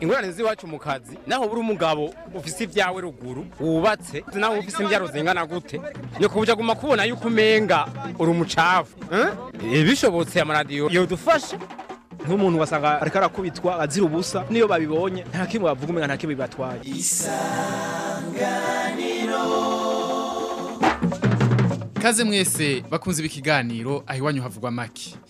ingorane z'iwacu mu kazi naho buri umugabo ufise ibyawe ruguru wubatse naho ufise imbyaro zingana gute ni ku buryo aguma kubona yuko umenga uri umucafu eh? Eh, bishobotse amaradiyo yodufashe nk'umuntu wasanga ariko arakubitwa azira ubusa niyo babibonye nta kimwe bavuga umenga nta kimwe bibatwaye isanganiro Kaze mwese bakunze ibikiganiro aho iwanyu havugwa make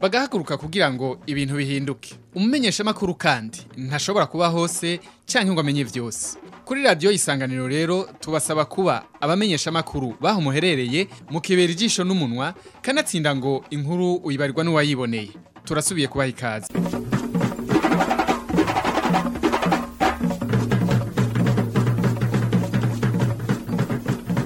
bagahaguruka kugira ngo ibintu bihinduke umumenyesha makuru kandi ntashobora kuba hose canke ngo amenye vyose kuri radio isanganiro rero tubasaba kuba abamenyeshamakuru makuru baho muherereye mu kibera ijisho n'umunwa kanatsinda ngo inkuru uyibarirwa n'uwayiboneye turasubiye kubaha ikaze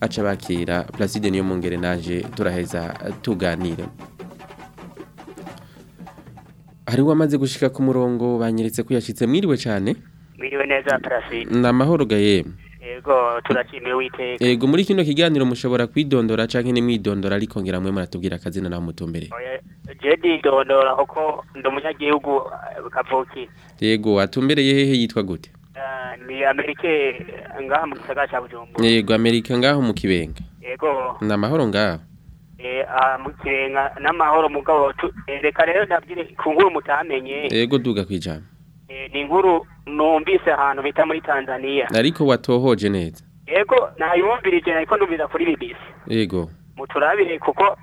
aca bakira Placide niyo mungere naje turaheza tuganire hari uwamaze gushika ku murongo banyeretse ko yashitse mwiriwe cyane mwiriwe neza parasi ni amahoro gaye yego turakimiye witeka yego muri kino kiganiro mushobora kwidondora canke ni mwidondora ariko ngira mwe muratubwira akazina naho mutumbere je didondora kuko ndi umunyagihugu eh, kavuki yego atumbereye hehe yitwa gute eh, ni amerika ngaha mu gisagara cya bujumbura yego amerika ngaho mu kibenga yego ni amahoro ngaho mu n'amahoro mugabo reka rero ndabyire ku nkuru mutamenye yego duga kwijana ni inkuru numvise ahantu bita muri Tanzania ariko watohoje neza yego nayumvirije ariko ndumvira kuri BBC yego muturabire kuko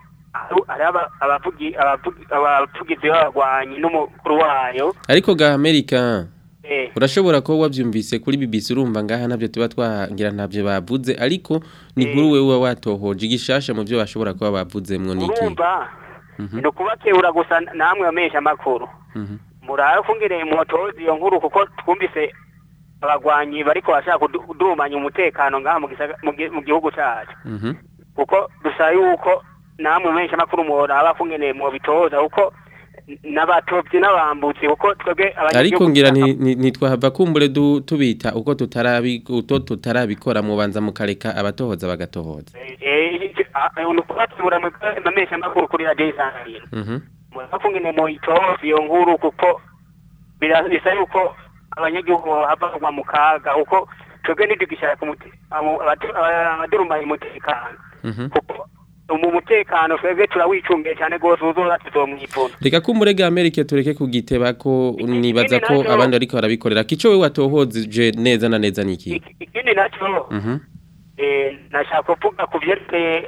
araba abavugizi b'abagwanyi n'umukuru wayo ariko ga Amerika Eh. urashobora kuba wabyumvise kuri BBC urumva ngaha nabyo tuba twangira ntabyo bavuze ariko ni eh. nkuru wowe uba watohoje igishasha mu byo bashobora kuba bavuzemwo niki mhm. ni ukubakebura gusa namwe bamesha amakuru mhm. murara kungire motozi iyo nkuru kuko twumvise abagwanyi bariko bashaka kudumanya umutekano ngaha mu gihugu cyacu mhm. kuko dusa yuko namwe menshi amakuru mworaba kungene mubitoza kuko n'abatobyi n'abambutsi kuko twebwe ariko ngira ntitwahava kumbure tubita uko tutarabikora mubanza mukareka abatohoza bagatohoza amesha amakuru kuri radiyo isanganiro muravuga mu kaga kuko twebwe ntidugishyira ku mutekano abadurumaye mu twebwe turawicungiye cyane rwose uzoza tuzomwipfuna reka ko umurega amerika tureke kugiteba ko nibaza ko abandi ariko barabikorera kico we watohoje neza na neza ni ikindi nacyo mhm. eh nashaka kuvuga ku byerekeye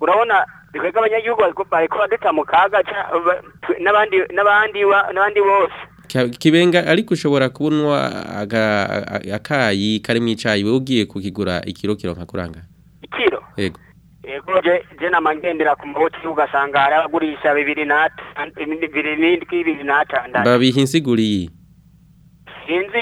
urabona bikwega abanyagihugu bariko baduta mu kaga n'abandi n'abandi n'abandi bose kibenga ariko ushobora kubonwa akayi karimo icayi wewe ugiye kukigura ikiro kiro nka kuranga ikiro yego yego je nama ngendera ku maboti ugasanga aragurisha bibiri n'indwi bibiri n'atandatu babiha insiguriye sinzi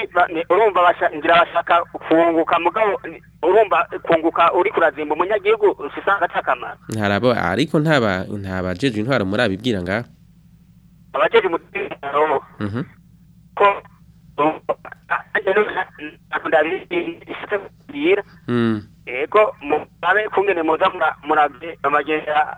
urumva ngira bashaka kunguka mugabo urumva kunguka uri kurazimba umunyagihugu usanga atakamaro ntarabo ariko ntaba ntabajeje intwaro muri abibwira nga abajeje umutekano ko ndabibwira yego murabe kungene muza murabye amagenda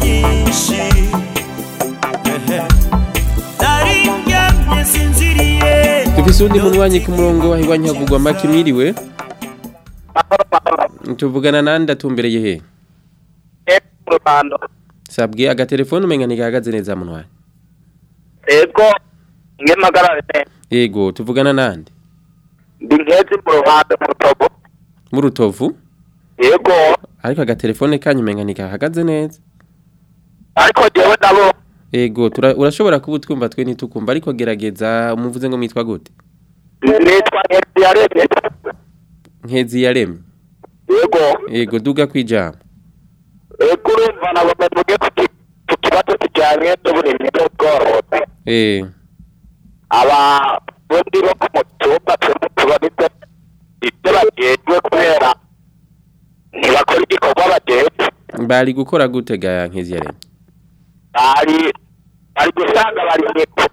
byinshi dufise uwundi muntu wanye ku murongo wahiwanye havugwa make mwiriwe tuvugana nande atumbereye he sabwe agatelefone umenga ntigahagaze neza muntu yego yego tuvugana nande ndi mu ruhande mu rutovu mu rutovu yego ariko agatelefone kanyu umenga ntigahagaze neza ariko dewe nabo ego urashobora kuba utwumva twe nitukumva ariko gerageza umuvuze ngo mwitwa gute nitwa nkezi yaremye nkezi yaremye yego yego duga kwijama ego urumva nabo tuvuge ku kibazo kijyanye n'uburimyi n'ubworozi eee eh. abarundi bo ku mutumba turimo tubonetse ibyo bagejwe kubera ntibakora igikorwa bagejwe bari gukora gute gaya nkezi yaremye bari gusanga bari mwepo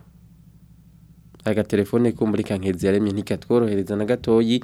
agatelefone ko muri kankezi yaremye ntikatworohereza na gatoyi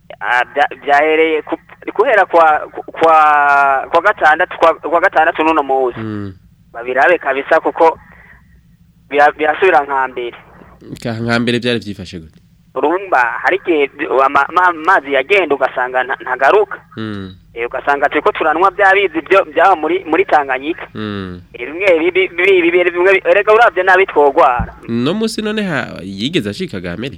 byahereye guhera kwa kwa kwa gatandatu kwa gatandatu n'uno munsi babirabe kabisa kuko birasubira nka mbere nka mbere byari byifashe gute urumva hari igihe amazi yagenda ugasanga ntagaruka ugasanga turi ko turanywa bya bizi byaba muri muri tanganyika bimwe bibiri bimwe erega urabye nabi twogwara no munsi none yigeze ashika gamere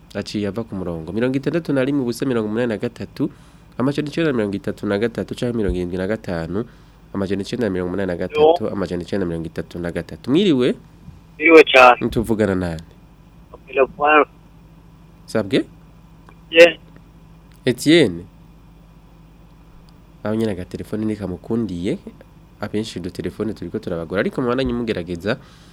aciye ava ku murongo mirongo itandatu na rimwe ubusa mirongo umunani na gatatu amajana icyenda na mirongo itatu na gatatu cyangwa mirongo irindwi na gatanu amajana icyenda na mirongo umunani na gatatu amajana icyenda na mirongo itatu na gatatu mwiriwe mwiriwe cyane tuvugana nani sabwe Etienne aho nyine agatelefone nikamukundiye abenshi udutelefone turi ko turabagora ariko mubana nyimugerageza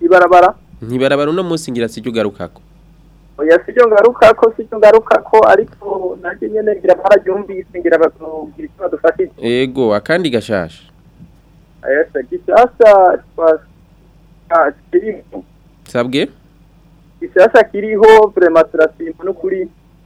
ibarabara ntibarabara uno munsi ngira sijya ugarukako oya si ngaruka ko si ngaruka ko ariko nanjye nyene ngira bararyumvise ngira batubwira icyo badufashije yego akandi gashasha oya se gishasha twasirimu sabwe gishasha kiriho vrema turasima n'ukuri mm.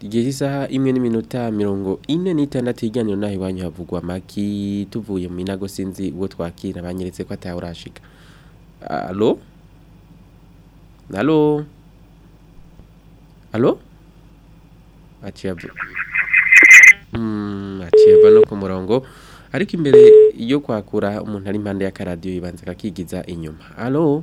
igihe isaha imwe n'iminota mirongo ine n'itandatu y'iganiro naho iwanyu havugwa amagi tuvuye mu minago sinzi uwo twakira banyeretse ko atawe urashika alo alo alo aciye Mm, atiye no ku murongo ariko imbere yo kwakura umuntu ari impande y'akaradiyo yibanza akakigiza inyuma alo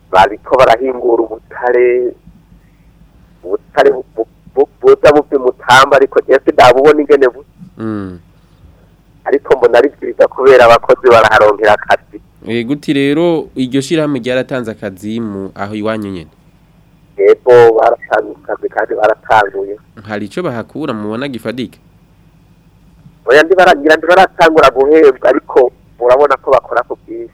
bariko barahingura ubutare ubutare buza bupfa mutamba ariko ese ndabubona ingene busa mm. ariko mbona ari byiza kubera abakozi baraharonkera akazi eh, guti rero iryo shyirahamwe ryaratanze akazi mu aho iwanyu nyine yego baratanze akazi kandi baratanguye hari icyo bahakura mubona gifadike oya ntibaragira ntibaratangura guhembwa ariko murabona ko bakora ku bwinshi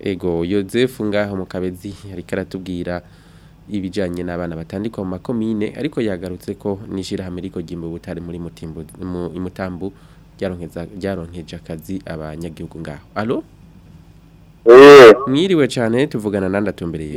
ego yozefu ngaho mu ariko aratubwira ibijyanye n'abana batandikwa mu makomine ariko yagarutse ko n'ishyirahamwe riko ryimba ubutari muri mutambu ryaronkeje akazi abanyagihugu ngaho alo eh. mwiriwe cyane tuvugana n'andi atumbereye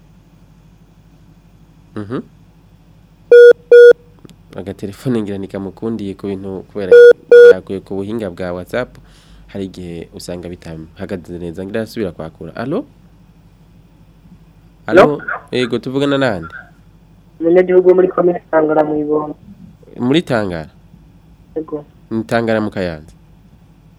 mhm. agatelefone ngira nikamukundiye ku bintu kubera yaguye ku buhinga bwa whatsapp hari igihe usanga bitamuhagaze neza ngira asubira kwakura alo alo yego tuvugana n'andi umunyagihugu muri komine tangara mu ibombo muri tangara ni tangara mu kayanza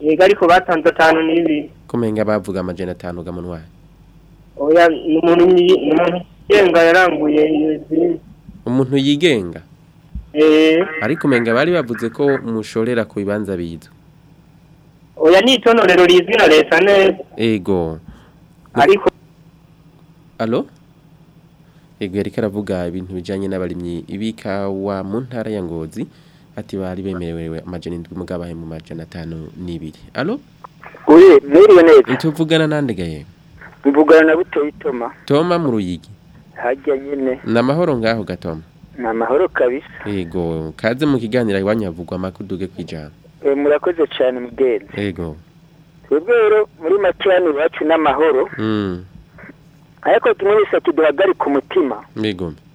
yego ariko batanze atanu n'ibiri kumenga bavuga amajana atanu gamunwa oya umuntu yigenga yaranguye umuntu yigenga eh. ariko umenga bari bavuze ko mushorera ku bibanza biza oya ni itonorero rizwi leta neza yego ariko alo yego yariko aravuga ibintu bijanye n'abarimyi ibikawa mu ntara ya Ngozi ati bari bemerewe amajana indwi mugabo mu majana atanu n'ibiri allo oye mwiriwe neza ntituvugana nande gaye mvugana na butoyi Toma Toma mu ruyigi hajya nyene namahoro ngaho gatoma namahoro kabisa yego kaze mu kiganiro iwanyu havugwa amakuduge kwijana eh murakoze cyane mugenzi yego twebwe rero muri makiyani bacu n'amahoro mm ariko tumwe tuduhagare ku mutima ni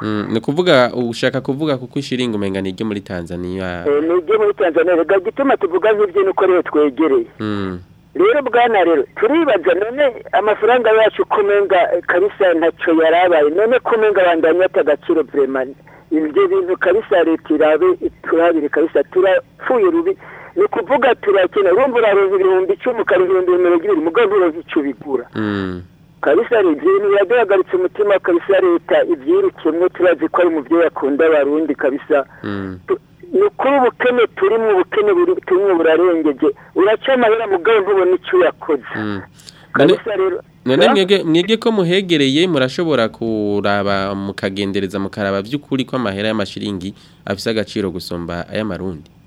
mm, ni kuvuga ushaka kuvuga kuko ushiringa umenga ni iryo muri tanzaniya eh, ni iryo muri tanzaniya reka gituma tuvuga nk'ibyo nuko rero twegereye mm. rero bwana rero turibaza none amafaranga yacu kumenga kabisa ntacyo yari none kumenga bandanya atagaciro buremane ibyo bintu kabisa leta irabe turabire kabisa turapfuye rubi ni ukuvuga turakena urumva uraronka ibihumbi icumi ukaronka ibihumbi mirongo ibiri uronka icyo ubigura mm. kabisa ibintu biraduhagaritse umutima kabisa leta ibyirukemwe turazi ko ari umubyeyi akunda abarundi kabisa mm. ni ukuri ubukene turimo ubukene turimo burarengeje uraca amahera mugabo ntubona icyo uyakoze mm. kabisa rero none mwebwe ko muhegereye murashobora kuraba mukagendereza mukaraba by'ukuri ko amahera y'amashiringi afite agaciro gusumba ay'amarundi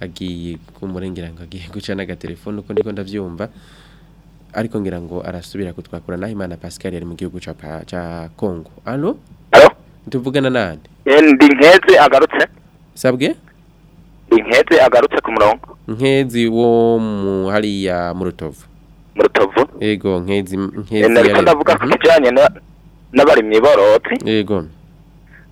agiye kumurengera ngo agiye guca n'agatelefone uko ndiko ndabyumva ariko ngira ngo arasubira kutwakura naho imana Pascal yari mu gihugu cya Kongo alo tuvugana nande eh, ndi nkeze agarutse sabwe inkeze agarutse ku murongo nkezi wo mu hariya mu rutovu mu rutovu yego nkezi eh, nkezi nariko ndavuga ku mhm. kijanye n'abarimyi borozi yego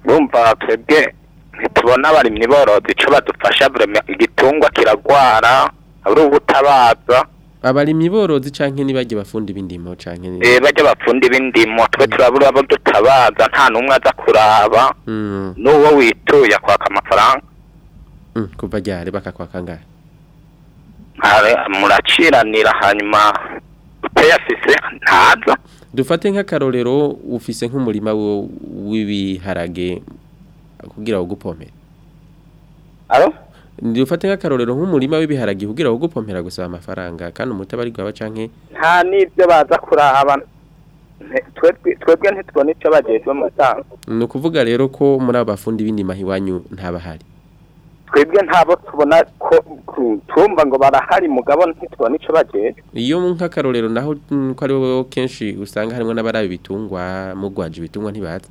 bumva twebwe ntitubona abarimyi borozi ico badufasha igitungwa kiragwara ari ubutabaza abarimyi borozi canke nibajye bafunda ibindimo canke eh bajye bafunda ibindimo twe mm. turabura abo dutabaza nta numwe aza kuraba mm. nuwo wituya kwaka amafaranga mm. kuva ryari bakakwaka ngahe muraciranira hanyuma utayafise ntaza dufate nk'akarorero ufise nk'umurima w'ibiharage kugira ngo ugupomere alo Ndufate nk'akarorero nk'umurima w'ibiharagi kugira wo gupompera gusaba amafaranga kandi umutabari gwa bacanke nta nivyo baza kurahaba twebwe ntitubona ico bajejwe mu gutanga ni ukuvuga rero ko muri abafundi b'indima hiwanyu ntabahari twebwe ntabo tubona ko tumva ngo barahari mugabo ntitubona ico bajejwe iyo nk'akarorero naho mm, ko ari wowe kenshi usanga harimo n'abarabi bitungwa mu Rwanda ibitungwa ntibaza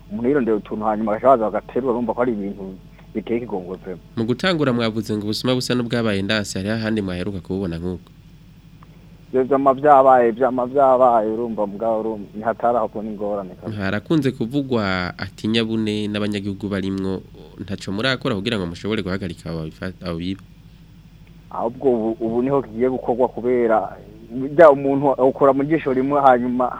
umuntu yirondera utuntu hanyuma agashobora agaterura urumva ko ari ibintu biteye ikigongo vema mu gutangura mwavuze ngo ubusuma busa n'ubwabaye ndasi hariho ahandi mwaheruka kububona nk'uko ibyo byama byabaye byama byabaye urumva mugabo ntihatari aho kubona ingorane harakunze kuvugwa atinyabune n'abanyagihugu barimwo ntacyo murakora kugira ngo mushobore guhagarika ababiba ahubwo ubu niho kigiye gukorwa kubera bijya umuntu ukora mu jisho rimwe hanyuma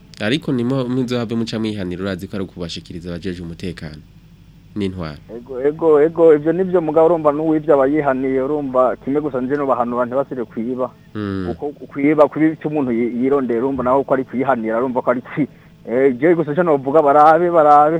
ariko nimo muzabe muca mwihanira urazi ko ari ukubashikiriza abajeje umutekano n'intwaro ego ego ibyo nibyo mugabo urumva n'uwibye aba yihaniye urumva kimwe gusa njye n'ubahanura ntibasire kwiba kuko hmm. kwiba kuri icyo umuntu yirondera urumva nawe ko ari kuyihanira urumva ko ari twi ejo eh, gusa njye navuga barabe barabe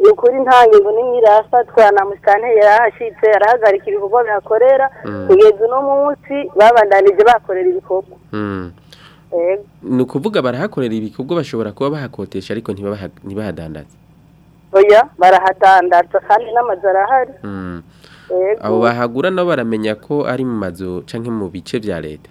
ni ukuri nta ngingo n'imwe irafatwa na musitanteri yarahashyitse arahagarika ibikorwa bihakorera mm. kugeza uno munsi babandanije bakorera ibikorwa mm. ni ukuvuga barahakorera ibikorwa bashobora kuba bahakotesha ariko ntibahadandaza oya barahadandaza kandi n'amazu arahari mm. abo bahagura nabo baramenya ko ari mu mazu cyangwa mu bice bya leta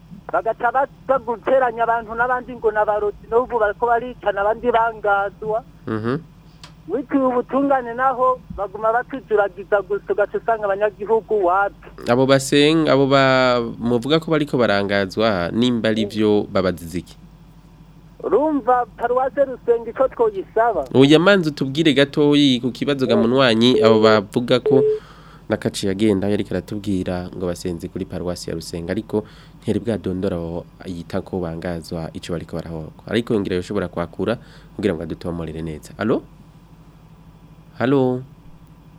bagata baguteranya abantu n'abandi ngo ni abarotsi n'ubu bariko baricana abandi bangazwa mhm. biciwe ubutungane naho baguma batuturagiza gusa ugaca usanga abanyagihugu wacu abo basenga abo muvuga ko bariko barangazwa nimba ari byo babazize iki rumva paruwase rusenga icyo twoyisaba uyu manzi utubwire gatoyi ku kibazo gamunywanyi abo bavuga ko n'akaci yagenda yari karatubwira ngo basenze kuri paruwasi ya rusenga ariko ntiyari bwadondora yita ko bangazwa icyo bariko barahohwa ariko yongera ushobora kwakura kugira ngo adutomorere neza alo Halo.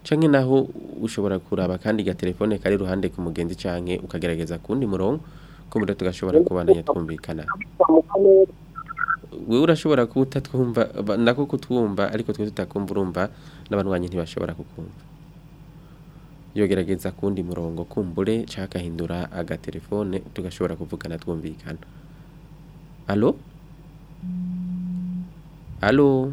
canke naho ushobora kuraba kandi gatelefone kari iruhande ku mugenzi canke ukagerageza kundi murongo kuburyo tugashobora kubandanya twumvikana wewe urashobora kuba nako kutwumva ariko twe tutakumva urumva n'abanwanyi ntibashobora kukumva yogerageza kundi murongo kumbure cakahindura agatelefone tugashobora kuvugana twumvikana allo allo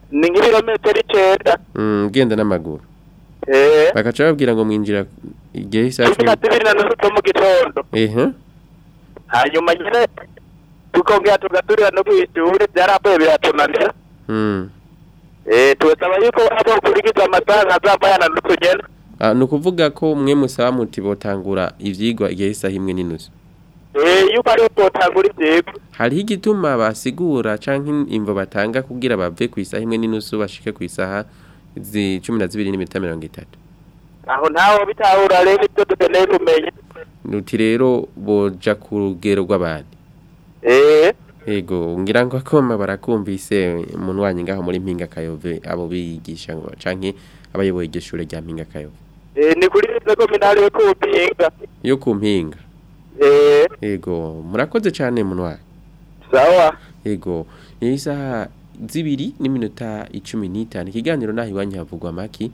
ni nk'ibirometero icyenda ugenda mm, n'amaguru eh. bagaca babwira ngo mwinjira igihe isaha cumi n'atubiri na nusu mu gitondo hanyuma nyine tukongera tugaturira no ku ishuri biratunanira mm. Eh, turasaba yuko aho kurigita amasaha azavana n'utugena ni ah, ukuvuga ko mwe musaba muti botangura ibyigwa igihe isaha imwe n'inusu eh, yuko ari botangura ibyigwa hariho igituma basigura cyangwa imvo batanga kugira bave ku isaha imwe n'inusu bashike ku isaha cumi na zibiri n'iminota mirongo itatu aho ntawe bitahura rero ibyo dukeneye kumenya nuti rero boja ku rugero rw'abandi eee eh. Ego ngira ngo akoma barakumvise umuntu wanyu ngaho muri mpinga kayove abo bigisha ngo canke abayoboye iryo shure rya mpinga kayove. Eh ni kuri seminari yo kumpinga. Yo kumpinga. Eh ego murakoze cyane umuntu wa. Sawa. Ego yisa zibiri n'iminota 15 ikiganiro naho iwanyu havugwa maki.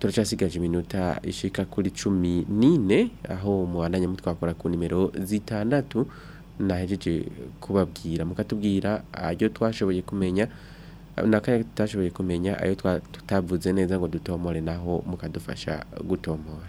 turacasigaje iminota ishika kuri 14 aho mu bandanye mutwakora ku nimero zitandatu nahejeje kubabwira mukatubwira ayo twashoboye kumenya n'akaya tutashoboye kumenya ayo tutavuze neza ngo dutomore naho mukadufasha gutomora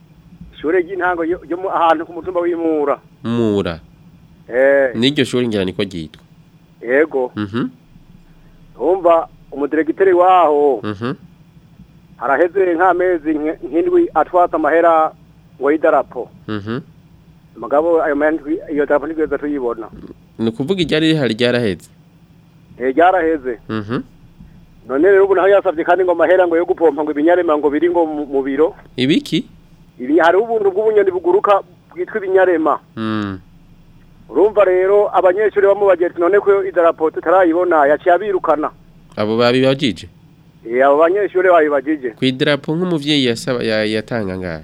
ishure ry'intango yo ahantu ku mutumba w'imura mura eh. n'iryo shuri ngira niko ryitwa yego mhm umudiregiteri waho mhm araheze nk'amezi nk'indwi atwata amahera ngo yidarapo mhm. mugabo ayo mayandwi iyo telefone twese tuyibona ni ukuvuga iryari rihari ryaraheze ryaraheze mhm. none rero ubu naho yasabye kandi ngo amahera ngo yo gupompa ngo ibinyarema ngo biri ngo mu biro ibiki hariho ubuntu bw'ubunyoni buguruka bwitwa ibinyarema mm. urumva rero abanyeshuri bamubagenti none ko idarapo tutarayibona yaciye abirukana abo babibagije abo banyeshuri babibagije ku idarapo nk'umubyeyi yatanga ngaha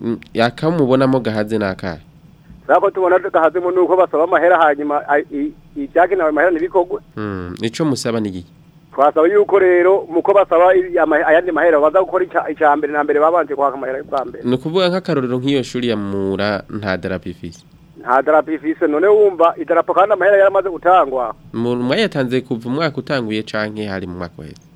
Mm, yakamubonamo gahaze ni akahe ntabwo tubona gahazemo nuko basaba amahera hanyuma ibyagenewe amahera ntibikogwe icyo mm, musaba ni igihe twasaba yuko rero muko basaba ayandi mahera baza gukora icya mbere na mbere babanje guhaka amahera y'ubwa mbere ni ukuvuga nk'akarorero nk'iyo shuri ya mura nta darapo nta darapo none wumva idarapo kandi amahera yaramaze gutangwa mwari kuva umwaka utanguye cyangwa hari mu mwaka uheze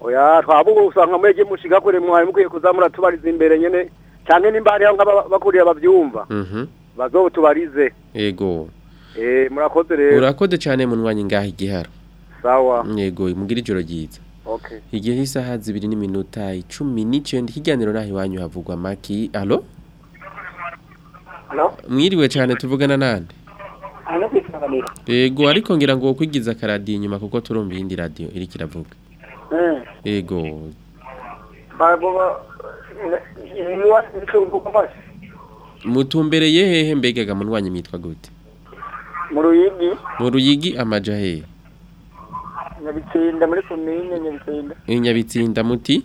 oya twabugo usanga mwege mushigakure mwari mukwiye kuzamura tubarize imbere nyene cyane nimba hariho nk'abakuriye bavyumva mhm. bazotubarize yego eh murakoze rero urakoze cyane munwanyi ngaha igiharo sawa yego mugira ijoro ryiza okay igihe isaha zibiri n'iminota icumi n'icyenda ikiganiro naho iwanyu havugwa maki alo mwiriwe cyane tuvugana nande yego ariko ngira ngo kwigiza akaradiyo inyuma kuko turumva iyindi radiyo iri kiravuga yego mutumbereye hehe mbega munywanyi mwitwa gute mu ruyigi amaja hehe nyabitsinda muri komine nyabitsinda nyabitsinda muti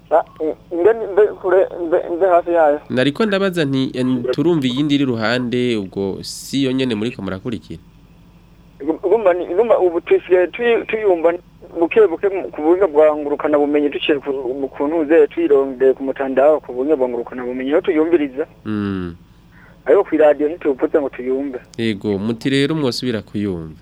nariko ndabaza nti turumva iyindi iri iruhande ubwo si yo nyine eh, muri ko murakurikira ubu tuyumva buke buke ku buhinga bwa ngurukana bumenyi duciye ku ntuze twirondeye ku mutandaho ku buhinga bwa ngurukana bumenyi aho tuyumviriza hmm. ariko ku iradiyo ntitubupfutse ngo tuyumve yego muti rero mwosubira kuyumva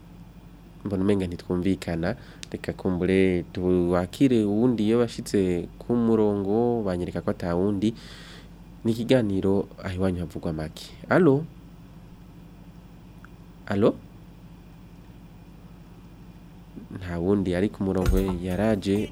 mbona umenga ntitwumvikana reka kumbure tuwakire uwundi iyo bashyitse ku murongo banyereka ko atawundi ni ikiganiro aho iwanyu havugwa make allo alo nta wundi yari ku murongo yaraje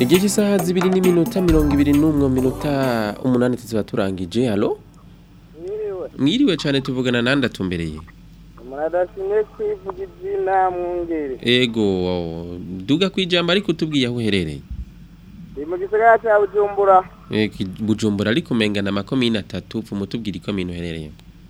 igihe cy'isaha zibiri n'iminota mirongo ibiri n'umwe minota umunani tuziba turangije halo mwiriwe cyane tuvugana nandi atumbereye muradasinye kwivuga izina mwungere yego duga ku ijambo ariko tubwiye aho uherereye ni mu gisagara cya bujumbura bujumbura ariko umengana amakomini atatu pfuma utubwira ikomini uherereye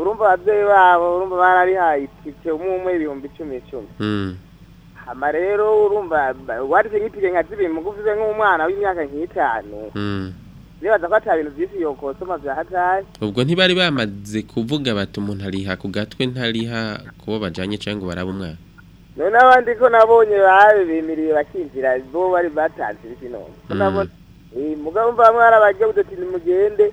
urumva ababyeyi babo urumva bararihaye itike umwe umwe ibihumbi icumi icumi mm. hama rero urumva warize nkipiga nka zibiri muguvuze nk'umwana w'imyaka nk'itanu hmm. nibaza ko ata bintu byinshi yokosoma bya hatari ubwo ntibari bamaze kuvuga bati umuntu ariha ku gatwe ntariha kubo bajyanye cyangwa ngo barabe umwana none n'abandi ko nabonye babimiriye bakinjira bo bari batanze ibintu hmm. none eh, mugabo mva mwana bajya udatini mugende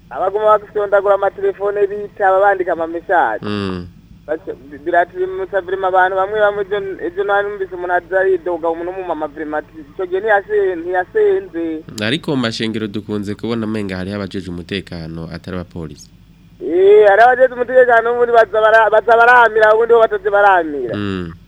abaguma bakisondagura amatelefone bitaba bandika amamesaje hmm. biratwimutsa virima abantu bamwe bamwe ibyo numvise umuntu adaride ugaba umuntu w'umumama virima icyo gihe ntiyasenze ariko mu mashengero dukunze kubona amenga hariho abajeje umutekano atari abapolisi eee eh, abajeje umutekano ubundi baza ubundi bo batazi barahamira hmm.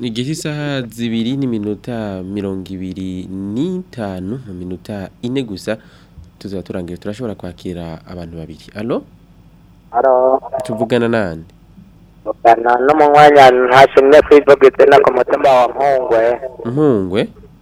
Ni isaha zibiri n'iminota mirongo ibiri n'itanu mu minota ine gusa tuzaba turangiye turashobora kwakira abantu babiri. Alo? Alo. Tuvugana nande? no mu mwanya facebook kwivugitse eh, ah, no ku mutima wa mpungwe mpungwe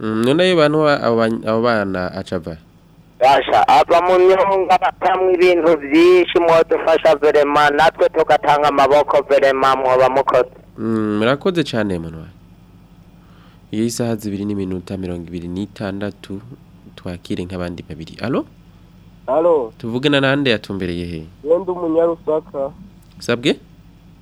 mm, none bantu abo bana acaba basha ava mu myunga batamwa ibintu byinshi mwadufasha verema natwe tugatanga amaboko verema mwoba mukoze mm, murakoze cyane muntu iyo isaha zibiri n'iminota mirongo ibiri n'itandatu twakire nk'abandi babiri alo alo tuvugana n'ahandi yatumbereye he wenda umunyarusaka sabwe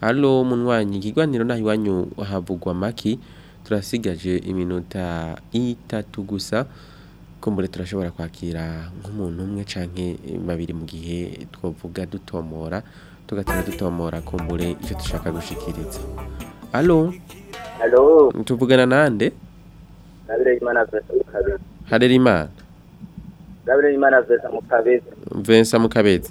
alo munywanyi ikiganiro naho iwanyu havugwa maki turasigaje iminota itatu gusa kumbure turashobora kwakira nk'umuntu umwe canke babiri mu gihe twavuga dutomora tugatera dutomora kumbure icyo dushaka gushikiriza alo alo tuvugana nande Harerimana ndabona Vincent mukabezi Vincent mukabezi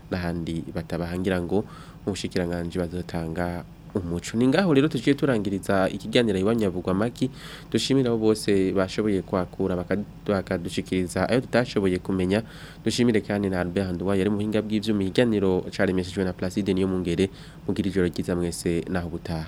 n'ahandi batabahangira ngo umushyikiranganje bazotanga umuco ni ngaho rero tuciye turangiriza ikiganiro iwanyabugwa maki dushimira abo bose bashoboye kwakura bakadushikiriza ayo tutashoboye kumenya dushimire kandi na Albert Handwa yari muhinga bw'ivyuma ikiganiro caremeshejwe na Placide niyo mungere mugira ijoro ryiza mwese naho butaha